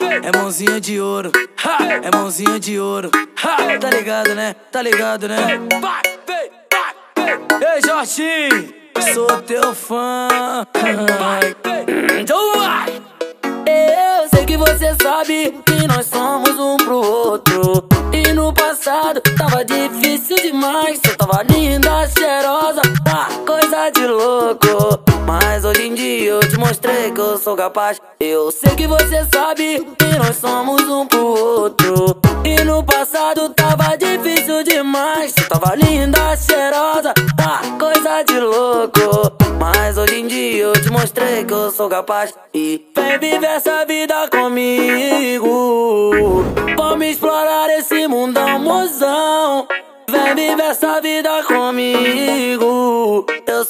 É mãozinha de ouro, é mãozinha de ouro. Tá ligado, né? Tá ligado, né? Ei, Jorginho, sou teu fã. Então vai! Eu sei que você sabe que nós somos um pro outro. E no passado tava difícil demais. Você tava linda, cheirosa, tá coisa de louco. Dia eu te mostrei que eu sou capaz. Eu sei que você sabe que nós somos um pro outro. E no passado tava difícil demais. Tava linda, cheirosa, tá coisa de louco. Mas hoje em dia eu te mostrei que eu sou capaz. E vem viver essa vida comigo. Vamos explorar esse mundão, mozão. Vem viver essa vida comigo.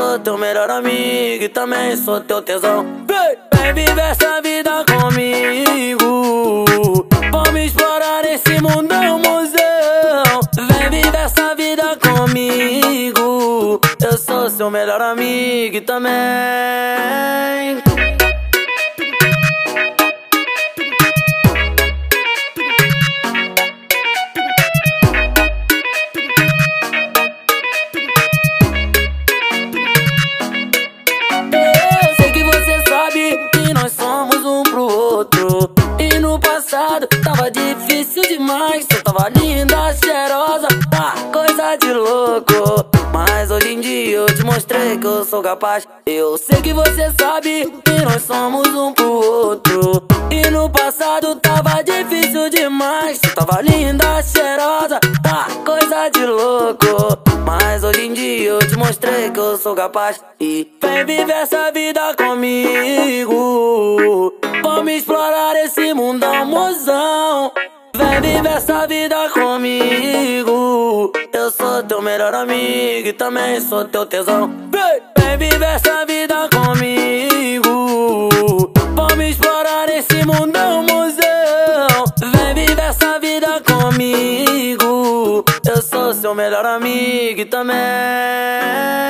Sou teu melhor amigo e também sou teu tesão. Vem, vem viver essa vida comigo. Vamos explorar esse mundão, mozão. Vem viver essa vida comigo. Eu sou seu melhor amigo e também. Demais. Você tava linda, cheirosa, tá coisa de louco. Mas hoje em dia eu te mostrei que eu sou capaz. Eu sei que você sabe que nós somos um pro outro. E no passado tava difícil demais. Você tava linda, cheirosa, tá coisa de louco. Mas hoje em dia eu te mostrei que eu sou capaz. E vem viver essa vida comigo. Viver essa vida comigo. Eu sou teu melhor amigo e também sou teu tesão. Vem, vem viver essa vida comigo. Vamos explorar esse mundão, mozão. Vem viver essa vida comigo. Eu sou seu melhor amigo e também.